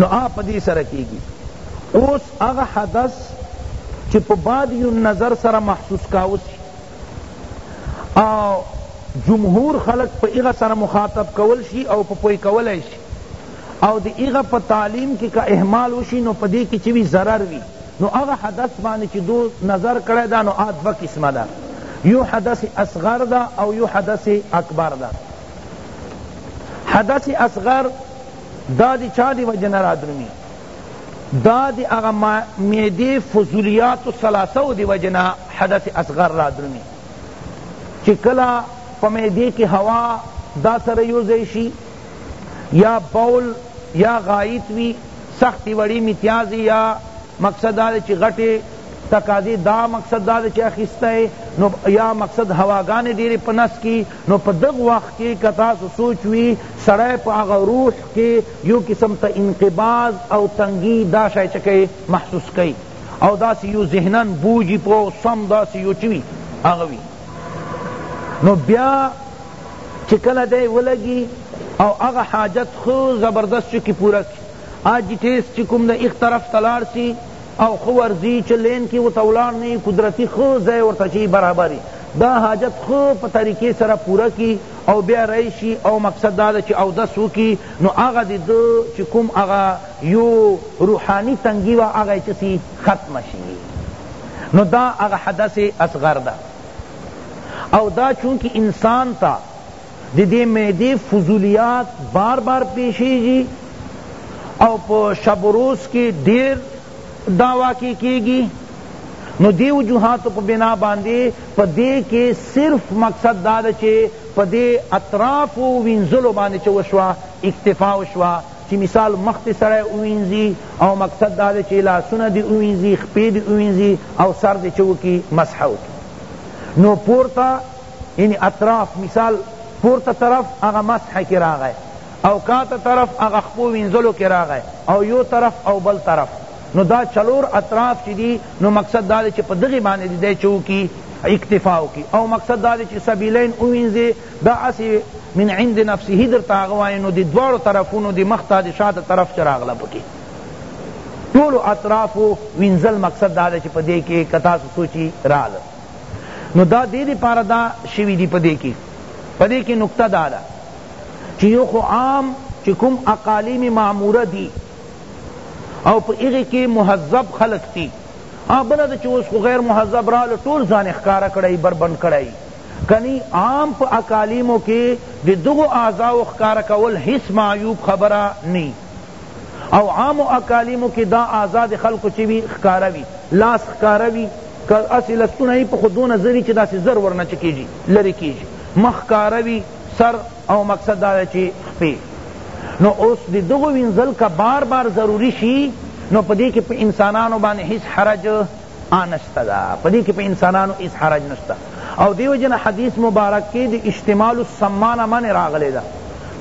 نو آ په دې سره کېږي اوس هغه حدث چې په بادی النظر سره محسوس کاوه شي او جمهور خلق په هغه سره مخاطب کول شي او په پوی کولای شي او د هغه په تعلیم کې که اهمال وشي نو په دې کې چې وي ضرر وي نو هغه حدث باندې چې دو نظر کړی دا نو آ دوه قسمه ده یو حدث اصغر ده او یو حدث اکبر ده حدث اصغر دا دی چا دی وجه نه رادرومی دا دی اغا معدی فضولیات و سلاسو دی وجه نه حدث اصغر رادرومی چی کلا پا معدی کی هوا دا سر یوزی شی یا بول یا غایت وی سختی وڑی متیازی یا مقصد دا چی غٹی تقاضی دا مقصد دا چی اخیستا ہے نو یا مقصد ہواگان دیر پنس کی نو په دغ وخت کی که تاسو سوچ وی سړی په هغه روح کی یو قسم ته انقباض او تنګی دا شای چه کئی محسوس کئی او داسی یو ذهنا بوجی په سم داسی یو چوی هغه وی نو بیا چه کله دی ولگی او هغه حاجت خو زبردست چکی پورا کی آجی ټیس چی کوم دا ایک طرف تلار سی او خه ورزی چه لین کی ورته ولاړ نه یی قدرتی خه ځای ورته چی برابری دا حاجت خه په طریقی سره پوره کی او بیا راشی او مقصد دا ده چه اودس وکی نو هغه دی ده چه کوم هغه یو روحانی تنګی وه هغه یی چه سی ختمه شی نو دا هغه حدث اصغر ده او دا چونکه انسان ته د دې معدې فضولیات بار بار پیشیږي او په شب و روز کې ډیر دا واقع کیږي نو دی وجوهات په بنا باندې په دې کې صرف مقصد دا ده چې په دې اطراف او وینځلو باندې چې وشوه اکتفا وشوه چې مثال مخ ته سړی ووینځي او مقصد دا ده چې لاسونه دې ووینځي خپې دې ووینځي او سر دې چې وکړي مسحه وکړي نو پورته یعنی اطراف مثال پورته طرف هغه مسح کی راغی او کاته طرف هغه خپو وینځلو کی راغی او یو طرف او بل طرف نو دا چلور اطراف چی دی نو مقصد دا دی چی په دغی باندې دی, دی چو کی اکتفا کی او مقصد دا دی چی سبیلین اوینځی دا اسی من عند نفسه درته هغه وای نو دی دواړو طرفونو دی مخ ته دی شاته طرف چی راغله پکی ټول اطراف وینځل مقصد دا دی چی په دی کی کتا سوچی راغله نو دا دې دې پاره دا شوی دی پدې کې پدې کې نقطه دا ده چې یو خو عام چې کوم اقالیم معموره دي او په هغه کې مهذب خلق دي بل د چې اوس خو غیر مهذب را له ټول ځان ښکارا کړی بربند کړی کنی عام په اقالیمو کې د دغو اعضاو ښکارا کول هیڅ معیوب خبره نه او عام و اکالیمو کی دا اعضا د خلقو چی وی ښکاره وی لاس ښکاره وی که اسی لستونه ای په خو دونه زری چی داسی زر ورنه چه کیجی لری کیجی مخ ښکاره وی سر او مقصد دا چی خپی نو اوس د دغو وینځل که بار بار ضروری شی نو پدی که په انسانانو باندې هیڅ حرج آ نشته دا په دې کې په انسانانو هیڅ حرج نشته او دیو جن حدیث مبارک کې د استعمال السما نه منې راغلی ده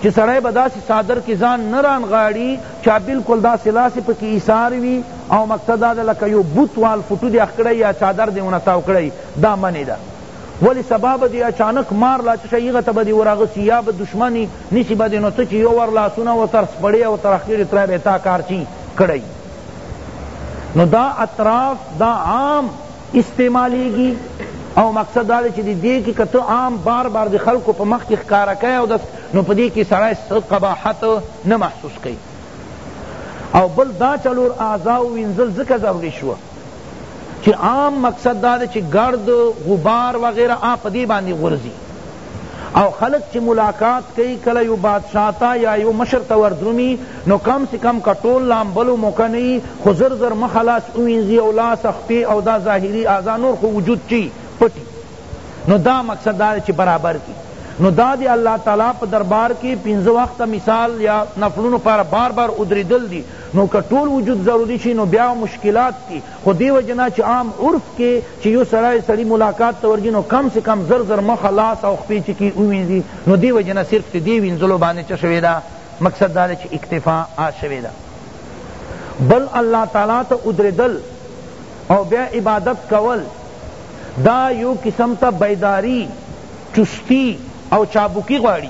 چې سړی به داسې څادر کې ځان نه رانغاړي چا بلکل داسې لاسې پکې ایثار وي او مقصد دا ده لکه یو بت وال فوټو دې اخ کړی یا څادر دې ونه تاو کړی دا منې ده ولی سبا به دی اچانک مار لا چشه یغه ته به دی ورغسی یا به دشمنی نسی به دی نو ته چې یو ور لاسونه و تر سپړی او تر اخیر تر به تا کار چی کړی نو دا اطراف دا عام استعمالی گی او مقصد دا چې دی دی کې کته عام بار بار د خلکو په مخ کې ښکارا کوي او داس نو په دې کې سړی څه قباحت نه محسوس کوي او بل دا چلور اعضاء وینځل ځکه ضروري شو چی عام مقصد دا دی چی ګرد غبار وغیره آ پدی باندی غورځی او خلق چی ملاقات کئی کله یو بادشاہ تا یا یو مشر تا وردرومی نو کم سے کم که ټول لامبلو موقع نئی خو زر زر مخ لاس اوینزی او لاس خپی او دا ظاهری اعضاء نور خو وجود چی پټی نو دا مقصد دا چی برابر کی نو دا دی الله تعالی په دربار کی پنځه وخته مثال یا نفلونو پر بار بار ادریدل دی نو که ټول وجود ضروری شی نو بیا مشکلات دی خو دی وجه نه چی عام عرف کی چی یو سړی سړی ملاقات ته ورځی نو کم سے کم زر زر مخ لاس او خپی چکی ووینځی نو دی وجه نه صرف دی وینځلو باندی چه شوی ده مقصد دا ده چی اکتفاء شوی ده بل الله تعالی ته ودریدل او بیا عبادت کول دا یو قسم ته بیداری چستی او چابکی غواړی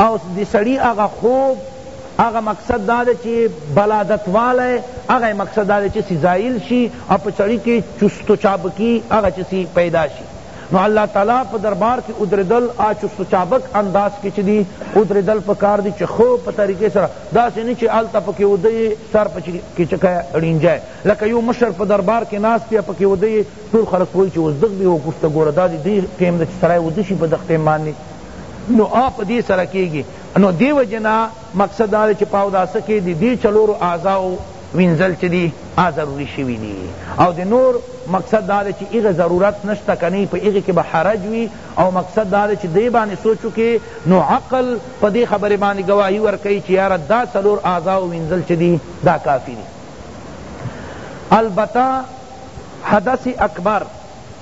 او د سړی هغه خوب هغه مقصد دا ده چی بلادت والا ہے هغه مقصد دا ده چی سزائل شی او په سړی کی چست و چابکی هغه چسی پیدا شی نو الله تعالی په دربار کی ادریدل آ چست و چابک انداز کی چی دی ادریدل پکار دی چی خو په طریقه سره داسې نه چی هلته پکی ودی سر پچی کی چکه ړینجای لکه یو مشر په دربار کی ناست یا پکی ودی ټول خلق وای چی اوس دغ به وکفته ګوره دا دی ټیم د سړی ودشی په دغ ټیم باندې نو آ په دې سره کیږی نو دی وجه نه مقصد دا دی چی په اوداسه کی دی دی چلورو اعضاو وینځل چی دی آ ضروری شوی دی او دی نور مقصد دا دی چی هغه ضرورت نشته کنی په هغه کی به حرج وی او مقصد دا دی چی دی باندې سوچ وکی نو عقل په دی خبره باندې گواهی ورکوی چی یاره دا څلور اعضاو وینځل چی دی دا کافی دی البته حدث اکبر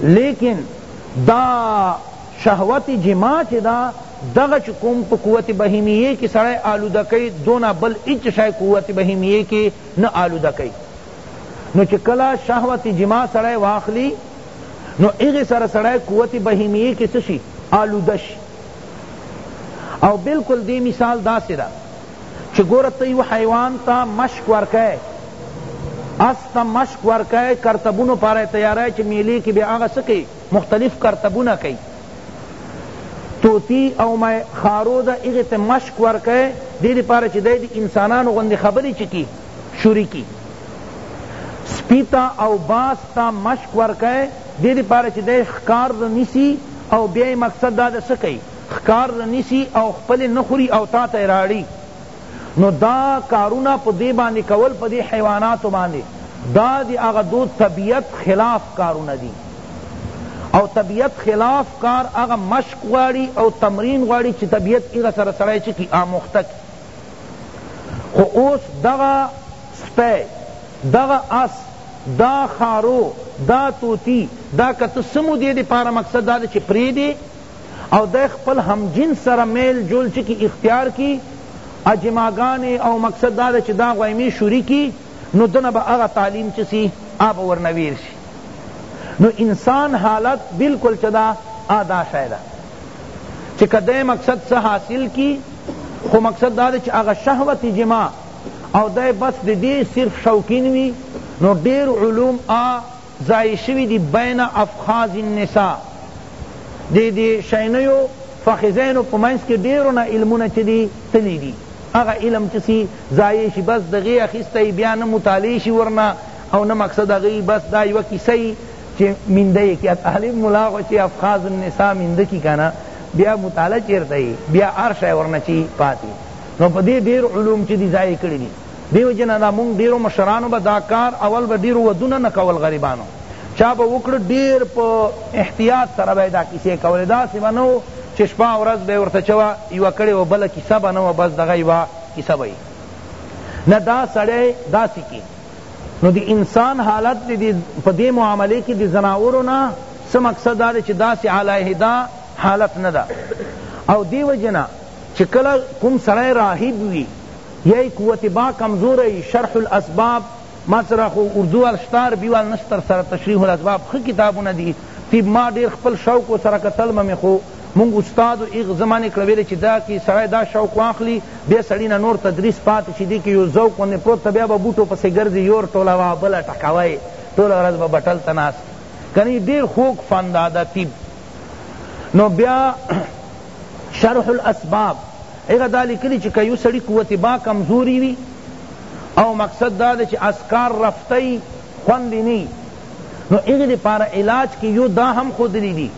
لیکن دا شهوت جماع چی دا دغه چی کوم په قوت بهیمیه کی سړی آلوده کئی دونه بل هیچ شای قوت بهیمیه کی نه آلوده کئی نو چی کلا شهوت جماع سړی واخلی نو اغی سر سړی قوت بهیمیه کی سشی آلوده شی او بالکل دی مثال دا سره چی گوره ته یو حیوان تا مشک ورکای اس تا مشک ورکای کرتبونو پاره تیارای چی میلی کی بیا هغه څه کی مختلف کرتبونه کئی توتی او مای خارو دا هغه ته مشک ورکای دې لپاره چی دی انسانانو غوندې خبرې چکی شروع کی سپی تا او باز تا مشک ورکای دې لپاره چی دی ښکار نیسی او بیا مقصد دا د څه کئی ښکار رنیسی او خپل نه خوری او تا ته راړی نو دا کارونه په دی باندی کول په دی حیواناتو باندی دا دی هغه دو طبیعت خلاف کارونه دی او طبیعت خلاف کار هغه مشق غواړی او تمرین غواړی چی طبیعت هغه سره سړی چی کی آموخته کی خو اوس دغه سپی دغه اس دا خارو دا توتی دا کته سمو دی دی پارا مقصد دا دی چی پریدی او دی خپل همجنس سره میل جول چه کی اختیار کی اجماعګانی او مقصد دا ده چه دا غویمی شوری کی نو دنه به هغه تعلیم چه سی هغه به ورنه ویر شی نو انسان حالت بالکل چه دا ادا شای ده چه که دی مقصد سه حاصل کی خو مقصد دا ده چه هغه شهوت جماع او دی بس دی صرف شوقین وی نو ډیر علوم آ ځائع شوی دی بین افخاذ النساء دی دی شینیو فخذینو په منځ کی ډیرو نه علمونه چه دی تلی دی هغه علم چه سی ضایع شی بس دغی اخیسته بیا نه مطالعه شی ورنه او نه مقصد هغه بس دا یوه کیسه ای چه مینده یې کړه طالب ملا خو چه افخاذ النساء مینده کی کنه بیا مطالعه چیرته یې بیا هر شی ورنه چی پاتی نو په دې ډیر علوم چه دی ضایع کړی دی دیو جن دا مونږ ډیرو مشرانو به دا کار اول به ډیرو ودونه نه کول غریبانو چا به وکړ ډیر په احتیاط سره به دا کیسه کول دا سی بنو چې شپه ورځ به ورته چوا یو کړي و بل کیسه بنو بس دغه یو کیسه وي نه دا سړی دا سکی نو دی انسان حالت دی په دې معاملې کې د زناورو نه څه مقصد دا چې داسې علیحده حالت نه ده او دیو جنا چې کله کوم سړی راهب وي یی قوت با کمزوری شرح الاسباب ما سره خو اردو وال شته عربی وال نشته درسره تشریح الاسباب ښه کتابونه دی تی ما ډیر خپل شوق ورسره کتل ممی خو مونږ استاد ایغ زه منع کړه ویلی چی دا کی سړی دا شوق واخلی بیا سړی نه نور تدریس پاتی شی دی کی یو ذوق غوندی پروت ته بیا به بوټو پسی ګرځی یور ټولوه بل ټکوه ټوله ورځ به بټل ته ناست وی کنی ډیر خوږ فن دا ده طب نو بیا شرح الاسباب هغه دا لیکلي چې که یو سړي قوت باک کمزوري وي او مقصد دا دی چې اسکار رفته یي خوند یې نه وي نو هغې دپاره علاج کې یو دا هم ښودلي دي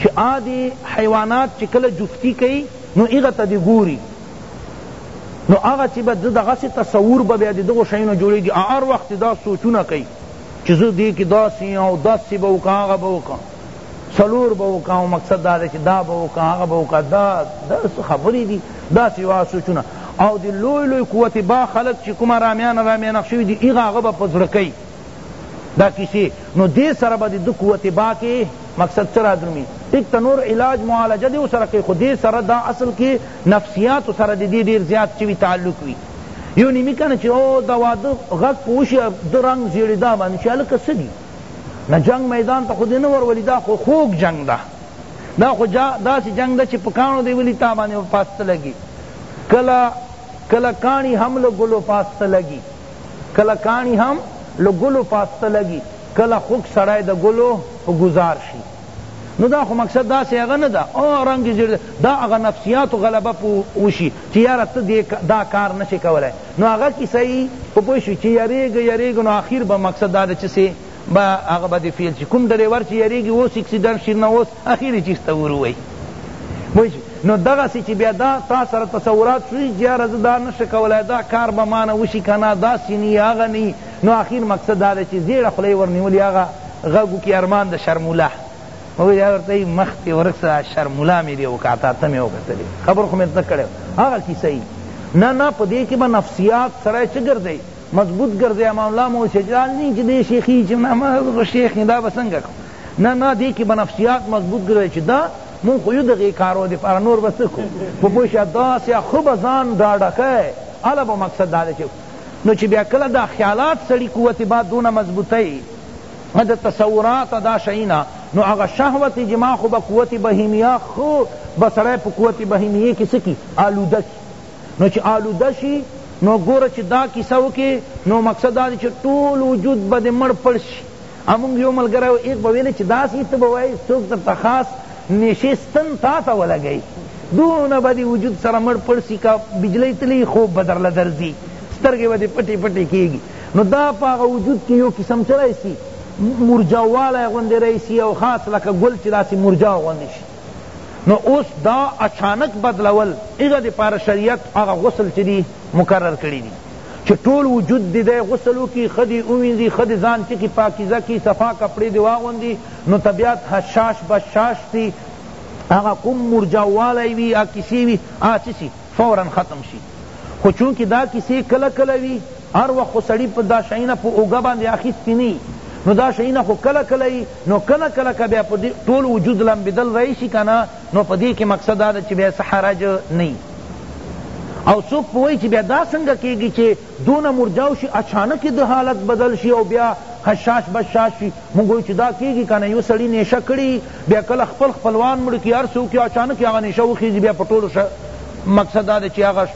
چې آ دې حیوانات چې کله جفتی کوي نو هغه ته دې ګوري نو هغه چې به دغسې تصور به بیا د دغو شیانو جوړېږي هر وخت دا سوچونه کوي چې زه دې کې داسې او داسې به وکړم هغه به وکړم څلور به وکا او مقصد دا دی چې دا به وکا هغه به وکا دا دا څه خبرې دي دا سوا سوچونه او د لوی لوی قوت با خلق چې کومه رامیان رامیان شوي دي هغه هغه به په زړه کوي دا کیسې نو دې سره به د قوت با کې مقصد څه رادرومي ټیک ته نور علاج معالجه دې سره کوي خو دې سره دا اصل کې نفسیات سره د دې ډېر زیات چوي تعلق وي یو نیمی کنه چې او دا واده غږ پوشي د رنگ زیړې دا باندې چې هلکه څه دي نه جنگ میدان ته خو دې نه ورولي دا خو خوږ جنگ ده دا خو داسې جنگ ده چې په کاڼو دې ولي تا باندې پاسته لګي کله کله کاڼي هم له ګلو پاسته لګي کله کاڼي هم له ګلو پاسته لګي کله خوږ سړی د ګلو په ګزار شي نو دا خو مقصد دا سی هغه نه دا او رنگ زیر دا هغه نفسیات غلبه پو وشي چې یاره ته دا کار نشي کولای نو هغه کی صحیح په پوه شو چې یریګ یریګ نو اخر به مقصد دا چې سي با هغه به فیل شي کوم ډریور چې یریګي اوس اکسیډنټ شي نه اوس اخر یې چیسته وروي نو دغه سی چې بیا دا تا سره تصورات شوی چې یاره زه دا نشه کولای دا کار به مانه وشي کنه دا سینی هغه نی نو اخیر مقصد دا ده چی زیړه خوله یې ورنیولی هغه غږ وکی ارمان د شرمولا وګوره دا ورته یی مخ تی ورک سه شرمولا می دی وکاته ته می وکتلی خبر خو می زده کړی هغه کیسه یی نه نه په دې کې به نفسیات سړی چه ګرځي مضبوط ګرځي امان الله مو چې جال نه چې دې شیخی چې نه ما شیخ نه دا بسنګ نه نه دې کې به نفسیات مضبوط ګرځي چې دا مون خو یو دغه کارو دې پر نور بس کو په پوښه دا سه خو بزان دا ډکه الا به مقصد دا چې نو چی بیا کله دا خیالات سړی قوت بعد دونه مضبوطی دا تصورات دا شئینا نو اغا شهوت جماع خو با قوت بهیمیه خو بسړی په قوت بهیمیه کی سکی آلوده کی نو چی آلوده شی نو گوره چی دا کیسه وکی نو مقصد دا چی ټول وجود با دی مړ پړ شی امونږ یو ملګری و هغه به ویل چی داسی ته به وایی څوک درته خاص نیشی ستن تا ته ولګوی دونه به دی وجود سره مړ پړ سی که بجلی تلی خوب به درله درځی سترګی به دی پټی پټی کیږی نو دا په هغه وجود کی یو قسم چه رایسی مرجاو والی غوندی رایسی او خاص لکه ګل چی داسی مرجاو غوندی شی نو اوس دا اچانک بدلول هغه دی پاره شریعت هغه غسل چی دی مقرر کړی دی چه ټول وجود دی دی غسل وکی ښه دی ووینځی ښه دی ځان چکی پاکیزه کی صفا کپړی دی واغوندی نو طبیعت حشاش بشاش سی هغه کوم مرجاو والی وی هغه کیسی وی هغه چه سی فورا ختم شی خو چونکه دا کیسی کله کله وی هر وخت خو سړی په دا شیونه په اوږه باندی اخیستی نه نو دا شیونه خو کله کله وی نو کله کله که بیا په دی ټول وجود لمبیدل راشی کنه نو په دې کې مقصد دا ده چې بیا څه حرج نه وي او څوک پوهی چې بیا دا څنګه کېږي چې دونه مرجاو شي اچانک د حالت بدل شي او بیا خشاش بشاش شي موږ وایو چې دا کېږي که نه یو سړي نېشه کړي بیا کله خپل خپلوان مړ کړي هر څه وکړي اچانک هغه نېشه وخېږي بیا په ټولو مقصد دا دی چې هغه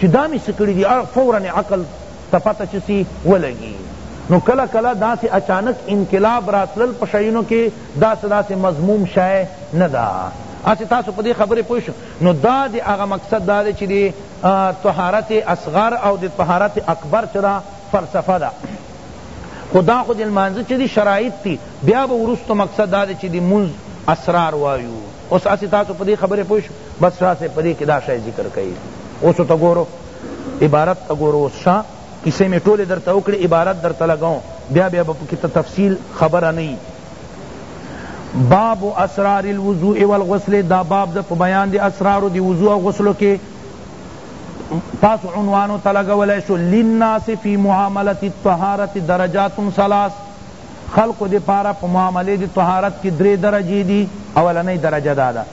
چې دا مې څه کړي دي فورا عقل ته پته چې څه ولګي نو کله کله داسې اچانک انقلاب راتلل په شیونو کې دا څه داسې مذموم شی نه ده هسې تاسو په دې خبرې پوه شو نو دا د هغه مقصد دا دی چې د طهارت اصغر او د طهارت اکبر څه ده فلسفه ده خو دا خو د لمانځه چې دي شرایط دي بیا به وروسته مقصد دا دی چې د مونځ اسرار وایو اوس هسې تاسو په دې خبرې پوه شو بس شاه صاحب په دې کې دا شی ذکر کوي اوس ته ګورو عبارت ته ګورو اوس شاه قصې مې ټولې درته وکړې عبارت درته لګوم بیا بیا به پکې ته تفصیل خبره نه یی باب اسرار الوضوء والغسل دا باب د په بیان دی اسرار دی وضوء او غسل کې تاسو عنوانو تلګولای شو للناس فی معاملة الطهارت درجات ثلاث خلق دی پارا په معاملې دی طهارت کې درې درجې دي اولنۍ درجه دادا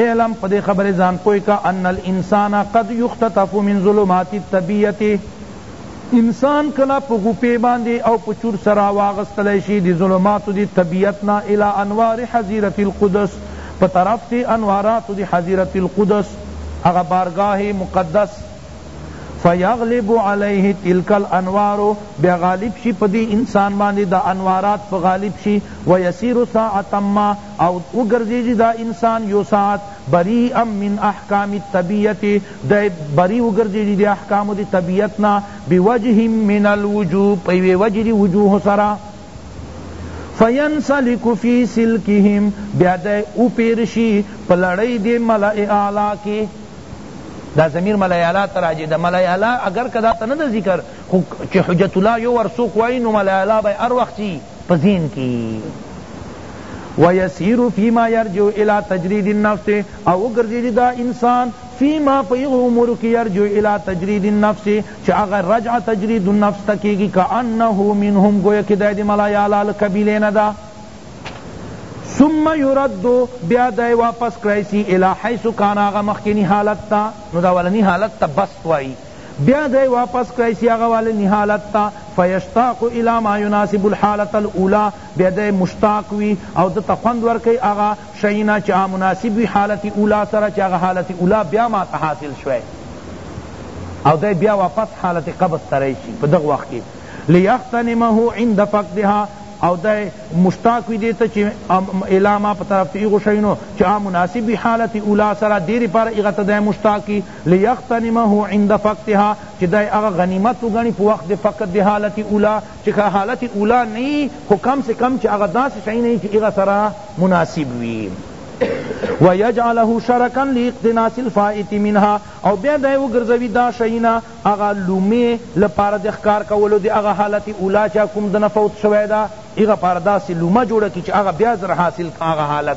اعلم په دې خبرې ځان پوه که ان الانسان قد یختطف من ظلمات الطبیعت انسان کله په غوپې باندې او په چور سره واغستلی شي د ظلماتو د طبیعت نه الی انوار حظیرة القدس په طرف د انواراتو د حظیرة القدس هغه بارګاه مقدس فیغلب علیه تلک الانوار بیا غالب شي په دې انسان باندې دا انوارات په غالب شي ویسیر ساعة ما او وګرځیږي دا انسان یو ساعت بریئا من احکام الطبیعت دی بری وګرځیږي د احکامو د طبیعت نه بوجه من الوجوه په یوې وجې د وجوه سره فینسلک فی سلکهم بیا دی اوپیر شي په لړۍ د ملأ اعلی کې دا ضمیر ملأ اعلی ته راجع ده ملأ اعلی اگر که دا ته نه ده ذکر خو چې حجت الله یو ور څوک وایي نو ملأ اعلی به هر وخت چی په ذهن کی یی ويسير فيما يرجو الى تجريد النفس او وګرځیدی دا انسان فيما په هغه امور کې يرجو الى تجريد النفس چې هغه رجع تجريد النفس ته کېږي کأنه منهم گویا کې دی د ملایالا له قبیلې نه ده ثم يرد بیا دی واپس کړای سی الی حیث کان هغه مخکینی حالت ته نو دا ولنی حالت ته بست وایي بیا دی واپس کړی شي هغه والني حالت ته فیشتاق الی ما یناسب الحالة الاولی بیا دی مشتاق وي او ده ته خوند ورکوي هغه شي نه چې هغه مناسب وي حالت اولی سره چې هغه حالت اولی بیا ما ته حاصل شوی او دی بیا واپس حالت قبض ته راشي په دغه وخت کې لیغتنمه عند فقدها او دی مشتاق وی دیتا چی الاما په طرف تی ایغو شینو چا مناسب حالت اولا سرا دیر پر ایغت دی مشتاقی لیغتنمه عند فقدها چی دی اغا غنیمت وګڼی په وخت دی فقد دی حالت اولی چی که حالت اولی نی خو کم سے کم چی اغا داسی شئی نی چی اغا سرا مناسب وی ویجعله شرکا لاقتناص الفائت منها او بیا دی وګرځوی دا شینا اغا لومی لپاره د ښکار کولو د اغا حالت اولی چی کوم دنه فوت شوی دا اغا پاره داسی لومه جوړه کی چی اغا بیا زر حاصل اغا حالت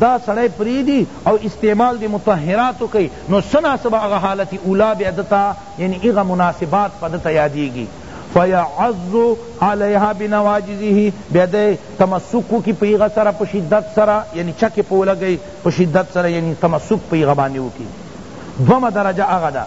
دا سړی پریدی او استعمال دی مطهراتو کئی نو څه نا څه به هغه حالت اولی بیا ده ته یعنی هغه مناسبات په ده ته یادیږی فیعض علیها بنواجذه بیا دی تمسک وکی په هغه سره په شدت سره یعنی چکی په ولګی په شدت سره یعنی تمسک په هغه باندی وکی دومه درجه هغه ده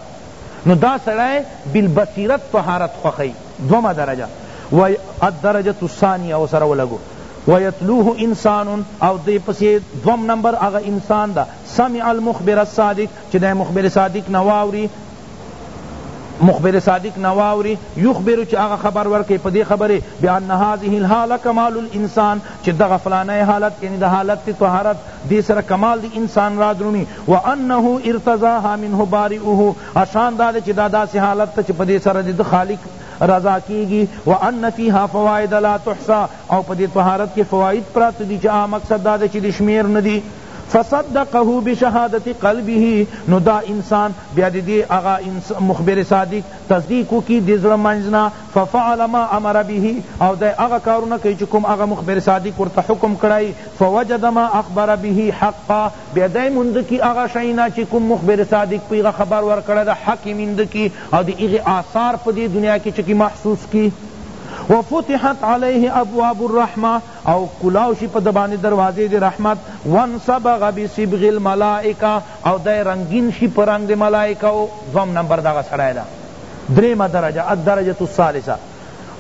نو دا سړی بالبصیرت طهارت خوښی دومه درجه و الدرجة الثانیه ورسره ولګو ویتلوه انسان او دی پسی دوم نمبر هغه انسان ده سمع المخبر الصادق چی دی مخبر صادق نه واوری مخبر صادق نواوری یخبر چ هغه خبر ورکی پدی خبره بان هذه الحاله کمال الانسان چ دغه فلانه حالت یعنی د حالت طهارت دی سره کمال دی انسان را درونی وانه ارتضاها منه بارئه اشان دا چ دا داس حالت چ پدی سره دی خالق رضا کیږي وان فیها فوائد لا تحصا او په دې طهارت کې فواید پراته دي چې عام مقصد دا دی چې د شمیر نه دي فصدقه بشهادت قلبه نو دا انسان بیا د دې هغه مخبر صادق تصدیق وکړي د زړه منځ نه ففعل ما امر به او دا هغه کارونه کوي چې کوم هغه مخبر صادق ورته حکم کړی فوجد ما اخبر به حقا بیا دی موند کی هغه شی نه چی کوم مخبر صادق په هغه خبر ورکړی ده حق یی میند کی او د هغی آثار په دی دنیا کی چکی محسوس کی وفتحت علیه ابواب الرحمة او کلاو شی په ده باندی دروازی د رحمت وانصبغ بصبغ الملائکة او دی رنګین شی په رنګ د ملائکو دوهم نمبر دغه سړی ده دریمه درجه الدرجة الثالثة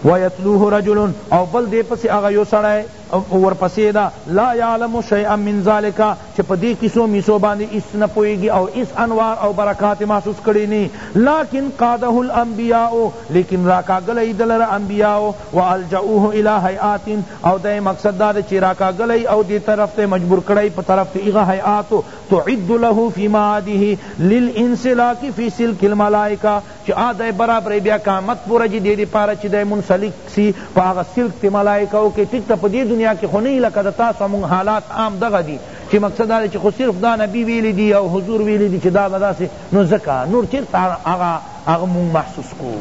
ویتلوه رجل او بل دی پسی هغه یو سړی او ورپسې ده لا یعلم شیئا من ذلک چه په دې کیسو میسو باندې هیڅ نه پوهیږي او هیڅ انوار او برکات محسوس کړي نی لکن قاده الانبیاء لیکن راکاږلی یې دلره انبیاء والجؤه الی هیئات او د یې مقصد دا دی چه راکاږلی یې او دې طرف ته مجبور کړی یې په طرف د هغه هیئاتو تعد له فی معاده للانسلاک فی سلک الملائکة چی آ دی برابری بیا قیامت پوره جی دی دی پاره چی دی منسلک سی په هغه سلک تی ملائکو کی ټیک ته په دی دنیا کی خو نه یی لکه د تاسو او مونږ حالات عام دغه دی چی مقصد دا دی چی خو صرف دا نبی ویلی دی او حضور ویلی دی چی دا به داسی نو ځکه نور چیرته هغه هغه مونږ محسوس کو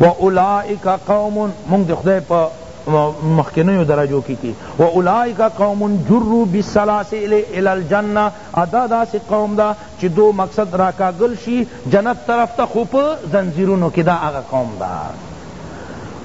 و اولئک قوم مونږ دی خدای په مخکنیو درجو کی تی و اولئک قوم جروا بالسلاسل الی الجنه او دا داسی قوم ده چی دو مقصد راکاږل شی جنت طرف ته خو په ځنځیرونو کی دا هغه قوم ده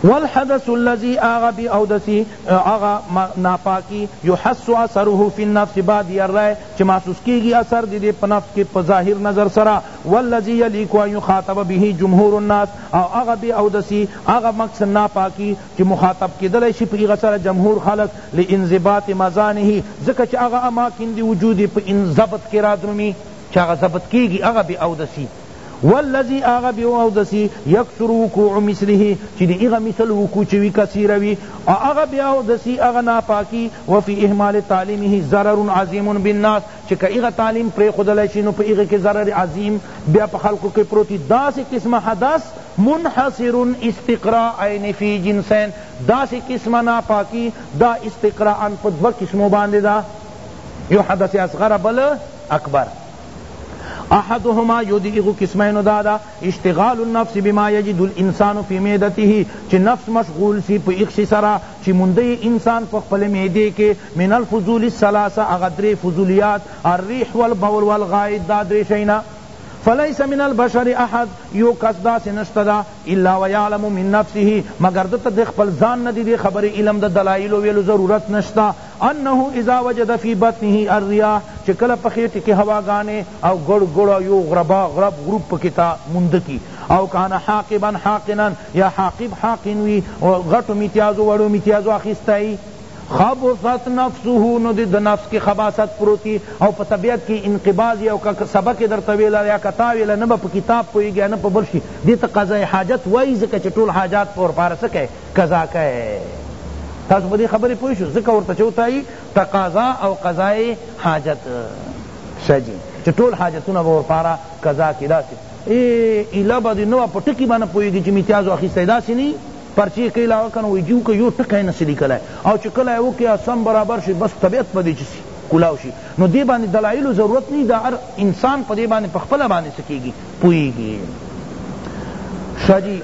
والحدث الذی هغه بی اودسی هغه ناپاکی یحس اثره فی النفس بادی الرای چی محسوس کیږی اثر دی دی په نفس کی په ظاهر نظر سره والذی یلیق ان یخاطب به جمهور الناس او هغه بی اودسی هغه مقصد ناپاکی چی مخاطب کیدلای شی په هغه سره جمهور خلق لانضباط مظانه ځکه چی هغه اماکن دی وجود یی په انضبط کی رادرومی چی هغه ضبط کیږی هغه بی اودسی والذی هغه بی اودسی یکثر وقوع مثله چی دی هغه مثل وقوع چی وی کثیره وی او هغه بی اودسی هغه ناپاکی وفی اهمال تعلیمه ضرر عظیم بالناس چه که هغه تعلیم پریښودل شی نو په هغه کی ضرر عظیم بیا په خلقو کی پروتی داسی قسم حدث منحصر استقراء عین فی جنسین داسی قسم ناپاکی دا استقراء په دوه قسمو باندی ده یو حدث اصغر بل اکبر احدهما یو دی هغو قسمینو دادا اشتغال النفس بما یجد الانسان فی معدته چی نفس مشغول سی په اخشی سره چی مونده یی انسان په خپل معده کی من الفضول الثلاثه هغه دری فضولیات الریح والبول والغائط دا دری شی نه فلیس من البشر احد یو کس داسی نشته ده الا و یعلم من نفسه مگر ده ته د خپل ځان نه ددی خبری علم د دلایلو ویلو ضرورت نشته انه اذا وجد فی بطنه الریاح چه کله په خیټی کی هوا ګانی او ګړ ګړ او یو غربا غرب غروب پکی تا موند کی او کان حاقبا حاقنا یا حاقب حاقن وی غټو میتیازو وړو میتیازو اخیستی خبثت نفسه نو دی د نفس کی خباثت پروتی او په طبیعت کی انقباض او که سبق در تویل یا کتا ویل نه په کتاب پویږی نه په بل شی دی ته قضای حاجت وای زکه چ ټول حاجات پور پارسکه قضا کئ تاسو په دې خبرې پوه شو ځکه ورته چې وتایي تقاضا او قضاء حاجت ښه جي چې ټول حاجتونه به ورپاره قضا کړي داسې ایله به دې نه په ټکي باندې پوهېږي چې امتیاز واخیستی داسې نه پرچې کله هغه کنه وایي جیو که یو ټکی نه سي لیکلی او چې کله یې وکړي سم برابر شي بس طبیعت په دې چې سي کولاو شي نو دې باندې دلایلو ضرورت نه دا هر انسان په دې باندې په خپله باندې څه کېږي پوهیږي ښه جی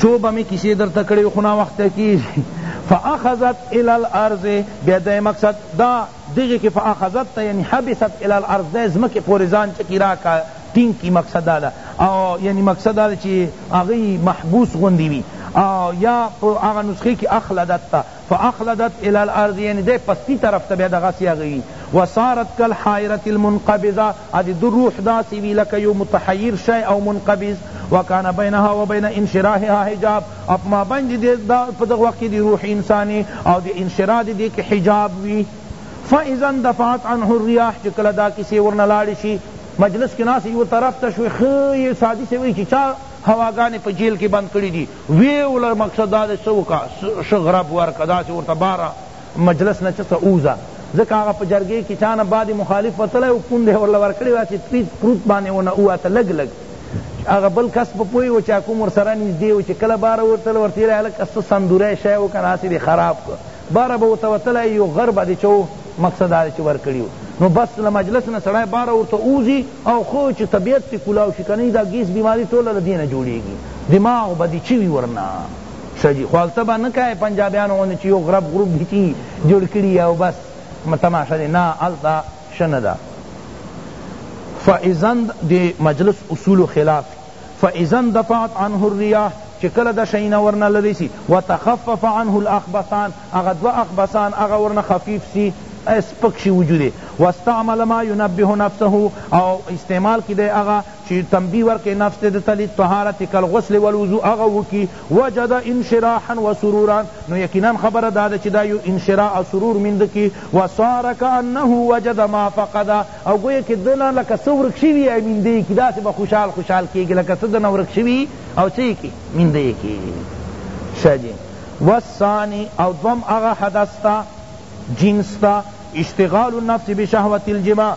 چو به می کیسې درته کړې خو ناوخته کیږي فاخذت الی الارض بیا د مقصد دا دغه کې فاخذت ته یعنی حبست الی الارض د زمکه پورې ځان چکی راکا ټینګ کی مقصد دا ده او یعنی مقصد دا ده چې هغه محبوس غوندی وي او یا په هغه نسخه کې اخلدت ته فاخلدت الی الارض یعنی د پستی طرف ته بیا دغه سی هغه وسارت کل حائرت المنقبضه د ده روح داسی وی لکه یو متحیر شی او منقبض وکان بینها و بین انشراحها حجاب او په مابین د دی په دغه وخت کی د روح انسانی او د انشراح د دی کی حجاب وی فاذا اندفعت عنه الریاح چی کله دا کیسې ورنه لاړې شی مجلس کی ناست یو طرف ته شو ښه یې سادی سه وی چی چا هواګانی په جیل کی بند کړی دی وی ولا مقصد دا دی څه وکا ښه غرب ورکا داسی ورته باره مجلس نه چه څه اوزه ځکه هغه په جرګې کی چا نه بعد مخالف وتلی او پونده یې ورله ورکړې وه چه تریت پروت باندې ونه ووته لږ لږ چه هغه بل کس په پوه و چه کوم ورسره نږدې و چه کله باره ورتله ورته یې هلکه څه سندوری شی و کنه هسې دې خراب کړ باره به ورته وتلی یو غر به دې چه مقصد دا چې ورکړي نو بس له مجلس نه سړی باره ورته اوزي او خو چې طبیعت پې کلاو شي کنه دا ګیس بیماری ټوله له دې نه جوړېږي دماغ به دې چوي ورنه ښه جی خو هلته به نه کای پنجابیانو غوندی چی یو غرب غروب دی چی جوړ کړی او بس تماشه دی نه هلته ښه نه ده فاذا د مجلس اصول خلاف فاذا اندفعت عنه الرياح چه کله دا شئینا ورنه لری سی وتخفف عنه الاخبثان اغا دو اخبثان اغا ورنه خفیف سی سپک شی وجود واستعمل ما ينبه نفسه او استعمال کی دے اغا چی تنبیه ورکی نفس ته د ته للطهارة کالغسل والوضوء هغه وکی وجد انشراحا وسرورا نو یقینا خبره دا ده چی دا یو انشراح او سرور میند کی وصار کانه وجد ما فقد او گویا که ده نه لکه څه ورک شوی یی میند یی کی داسی به خوشحال خوشحال کیږی لکه څه ده نه ورک شوی یی او څه یی کی میند یی کی شه جی والثانی او دوم هغه حدث ته جنس ته اشتغال النفس بشهوة الجماع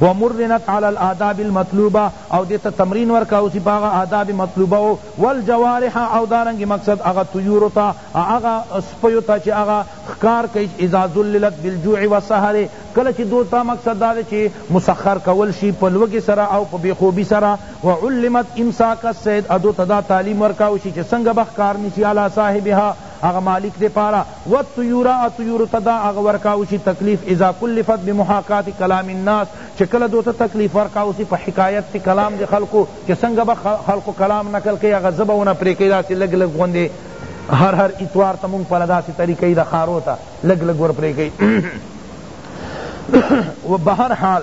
ومرنت علی الاداب المطلوبه او دی ته تمرین ورکاو سی پاغه آداب مطلوبه او والجوارح او دارنګ مقصد هغه طیور ته هغه سپیو ته چې هغه ښکار کوي اذا ذللت بالجوع والسهر کله چې دو ته مقصد دا چې مسخر کول شي په لوږې سره او په بې خوبي سره وعلمت امساک الصید ادو ته دا تعلیم ورکاو شي چې څنګه به ښکار نیسي علی صاحبها هغه مالک دپاره والطیور او طیور ته دا هغه ورکاو شي تکلیف اذا کلفت بمحاکاة کلام الناس چه کله دو ته تکلیف ورکاو شي په حکایت چه کلام د خلقو چه سنګه به خلقو کلام نقل کئ هغه ژبه ونه پرې کئ داسې لږ لږ غوندې هر هر اتوار ته مونږ پله داسې طریقه یی د ښارو ته لږ لږ ورپرې کئ وبهرحال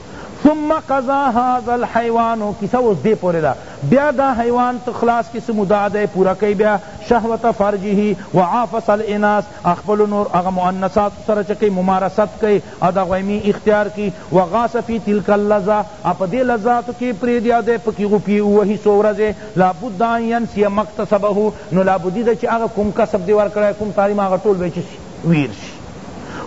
ثم قضا هذا الحیوان کیسه اوس دې پورې ده بیا دا حیوان ته خلاص کې څه مدعا دی پوره کوي بیا شهوت فرجه وعافس الاناث خپل نور هغه مؤنثات سره چې کوي ممارست کوي او د غویمي اختیار کوي وغاص فی تلک اللذه او په دې لذاتو کې پرېږدي او دی پکې غوپي ووهي څو ورځې لابد ان ینسي مکتسبه نو لابدي ده چې هغه کوم کسب دې ورکړی کوم تعلیم هغه ټول به یې ویر شي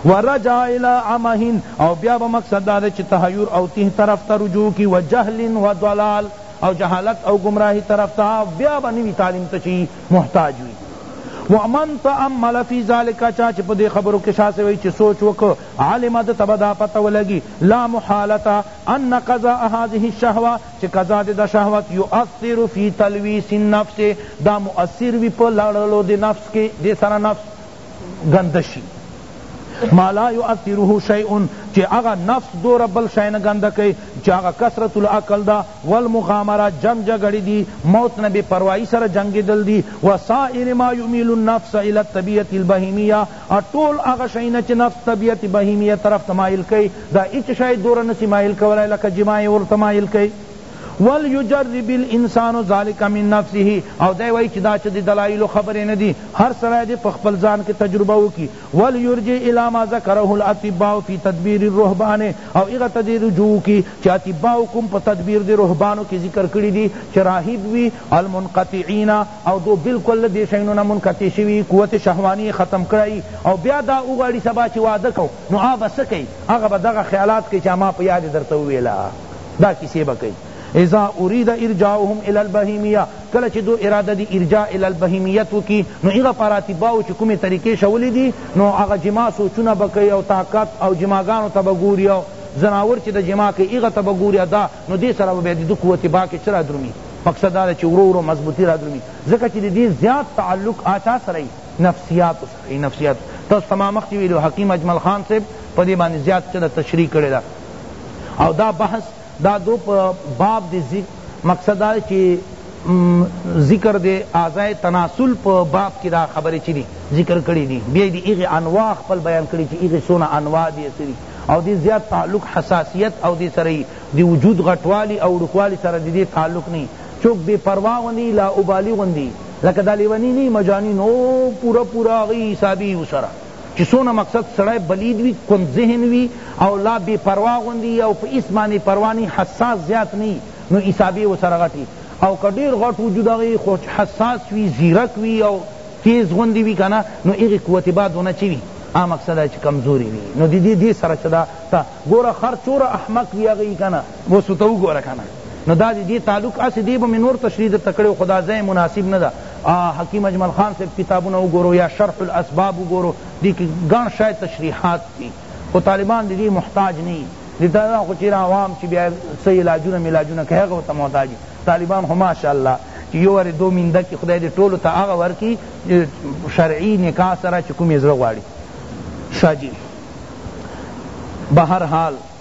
ورجع الی عمه او بیا به مقصد دا دی چې تحیر او تیه طرف ته رجوع کی و جهل و ضلال او جهالت او گمراهی طرف ته بیا به نوی تعلیم ته چی محتاج وی ومن تأمل فی ذالک چا چې په دې خبرو کې شاسې وي چې سوچ وکړو علم د تبه دا پته ولګي لا محالتا ان قضاء هذه الشهوه چې قضا د شهوت یؤثر فی تلویس النفس دا مؤثر وي په لړلو د نفس کې د سره نفس ګنده شي ما لا یؤثره شیء چې هغه نفس دوره بل شی نه ګنده کوي چې هغه کثرت العقل ده والمغامره جنګ جګړې دي موت نه بې پروايي سره جنګېدل دي وسائر ما یمیل النفس الی الطبیعة البهیمیه ټول هغه شیونه چې نفس طبیعت بهیمیه طرف ته مایل کوي دا هیڅ شی دوره نسي مایل کولای لکه جماع ورته مایل کوي وليجرب الانسان ذلک من نفسه او دی وای چی دا چه دی دلائل خبر نه دی هر سړی دی په خپل ځان کی تجربه وکی وليرجع الی ما ذکره الاطباء فی تدبیر الرهبان او هغه ته دی رجوع وکی چی اطباء کوم په تدبیر دی رهبانو کی ذکر کړی دی چی راهب وی المنقطعین او دو بالکل له دی شیانو نه منقطع شوی قوت شهوانی ختم کړی او بیا دا وغواړی سبا چی واده کوم نو هغه به څه کوي هغه به دغه خیالات کوي چی ما په یاد درته وویل دا کیسې به کوي اذا اريد ارجاعهم الى البهيميه کله چې دو اراده دی ارجاع الى البهيميت وکي نو هغه پراتباو چې کومه طریقې شولې دي نو هغه جماع سوچونه بکي او طاقت او جماعګانو ته بګوري او زناور چې د جماع کوي هغه ته بګوري دا نو دې سره به د قوت با کې چر درومي مقصد دا چې ورو ورو مضبوطی را درومي ځکه چې دې زیات تعلق آچا سره نفسیات سره نفسیات تاسو تمام مخ ویلو حکیم اجمل خان صاحب په دې باندې زیات چر تشریح کړی دا او دا بحث دا دو پا باب دی ذکر مقصد دا ہے چی ذکر دے اعضاء تناسل پا باب کی دا خبری چی دی ذکر کری دی بیا دی ایغی انواع خپل بیان کری چی ایغی سونا انواع دی سی دی او دی زیاد تعلق حساسیت او دی سری دی وجود غٹوالی او رکوالی سر دی دی تعلق نی چوک بے پروا غندی لا ابالی غندی لکہ دا لیونی نی مجانی نو پورا پورا غی حسابی سرا چی څونه مقصد سړی بلید وی کند ذهن وی او لا بی پروا غوندی یی او په هیڅ باندی پروا نه یی حساس زیات نه یی نو حسابی ورسره غټ یی او که ډیر غټ وجود هغه یی خو حساس وی ځیرک وی او تیز غوندی وی کنه نو هغی قوت بعد ونه چه وی هغه مقصد چی کمزوری وی نو دی دی سره چه دا تا ګوره خر چوره احمق وی هغه یی کنه اوس ورته وګوره کنه. نو دا دی دې تعلق هسې دې به مې نور تشریح درته کړی وو خو دا ځای مناسب نه ده حکیم اجمل خان صاحب کتابونه وګورو یا شرح الاسباب وګورو دې کې ګڼ شی تشریحات دي خو طالبان دې محتاج نه دي دا خو چېرې عوام چې بیا څه علاجونه ملاجونه کوي هغه ورته محتاج دي طالبان خو ماشاءالله چې یو وارې دو مینده کې خدای دې ټولو ته هغه ورکړي شرعي نکاح سره چې کوم یې زړه غواړي شاه جي بهرحال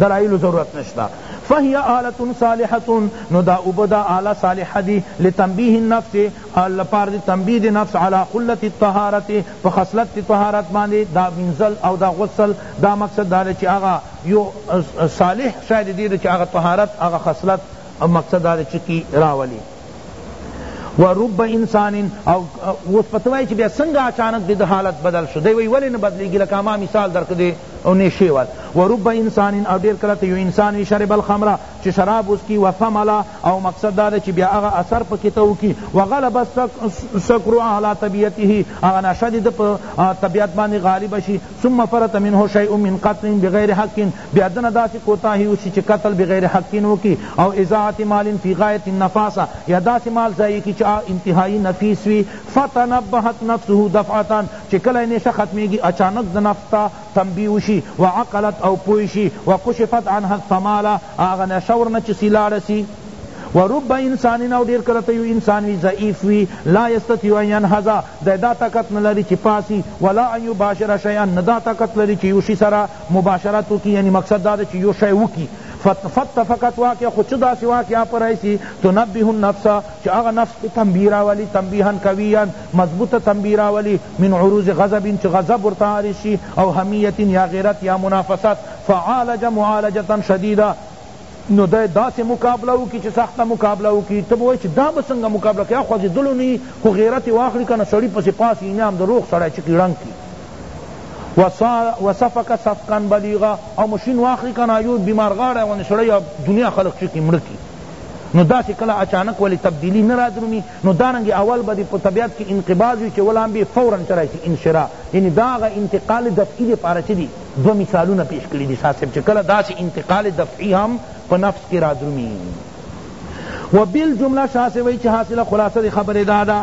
دلائل ضرورت نشتا فهي آلة صالحة نو دا اوبه دا آلة صالحة دی لتنبیه النفس لپار دی تنبیه دی نفس علی خلت الطهارت په خصلت دی طهارت باندې دا وینزل او دا غسل دا مقصد دا چې هغه یو صالح شاید دی چې هغه طهارت هغه خصلت مقصد دا چې کی راولی و رب انسان او اوس پتوای چې بیا څنګه اچانک د حالت بدل شو دی وی ولې نه بدلیږي لکه ما مثال درکدي او نشي ور و رب انسان او ډیر کله ته یو انسان وی شرب الخمر چې شراب اوس کی و فملا او مقصد دا چې بیا هغه اثر پکې تو کی و غلب سکر علی طبیعته هغه نشه د طبیعت باندې غالب شي ثم فرت منه شیء من قتل بغیر حق بیا دنه داسی کوتاهی وشی چه قتل بغیر حق وکی او اضاعت مال فی غایت النفاسة یا داسی مال ضایع کی چه هغه انتهایی نفیس وی فتنبهت نفسه دفعة چه کله یې نیشه ختمیږی اچانک د نفس ته تنبیه وشی وعقلت او پوه شی وکشفت عنها الثمالة هغه نیشه ورنه چسی لاړه سی ورب انسان او ډیر کله ته یو انسان وی ضعیف وی لا یستطیع ان ینهض دی دا طاقت نلری چه پاسی ولا ان یباشر شیئا نه دا طاقت لری چه یو شی سره مباشرت وکی یعنی مقصد دا چی یو شی وکی فاتفقت واقع خو چه داسی واقعا پر ایسی تنبه النفس چه اغا نفس پی تنبیه راولی تنبیها قویا مضبوط تنبیه راولی من عروض غضب چه غضب ورته عارض شی او حمیت یا غیرت یا منافست فعالج معالجة شدیدة نو دی داسی مقابلہ وکی چه سخت مقابلہ وکی ته به وای چه دا به څنګه مقابلہ کوی خوځیدلو نه یی خو غیرت یی واخلی کنه سړی پسی پاسی انعام د روغ سړی چکی ړنګ کی وسفک سفکا بلیغا او مشین واخلی کنا یو بیمار غاړه ونی سړی دنیا خلق چکی مړکی نو دا چې کله اچانک ولی تبدیلی نه رادرومی نو دارنګ اول به په طبیعت کې انقباض وي چې ولام به فورا چرای شي انشرا یعنی دا غ انتقال دفعی دی پاره چې دی دو مثالونه پیش کړی دي صاحب چې کله دا چې انتقال دفعی هم په نفس کې رادرومی وبالجمله شاسوی چې حاصله خلاصه خبره دادا